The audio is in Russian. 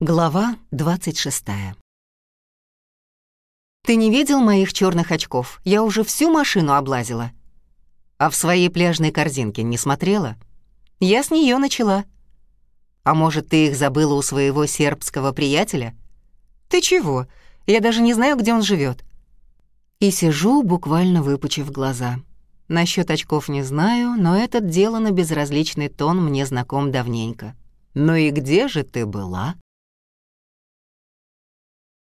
Глава 26 «Ты не видел моих черных очков? Я уже всю машину облазила». «А в своей пляжной корзинке не смотрела?» «Я с нее начала». «А может, ты их забыла у своего сербского приятеля?» «Ты чего? Я даже не знаю, где он живет. И сижу, буквально выпучив глаза. Насчет очков не знаю, но этот делано безразличный тон мне знаком давненько. «Ну и где же ты была?»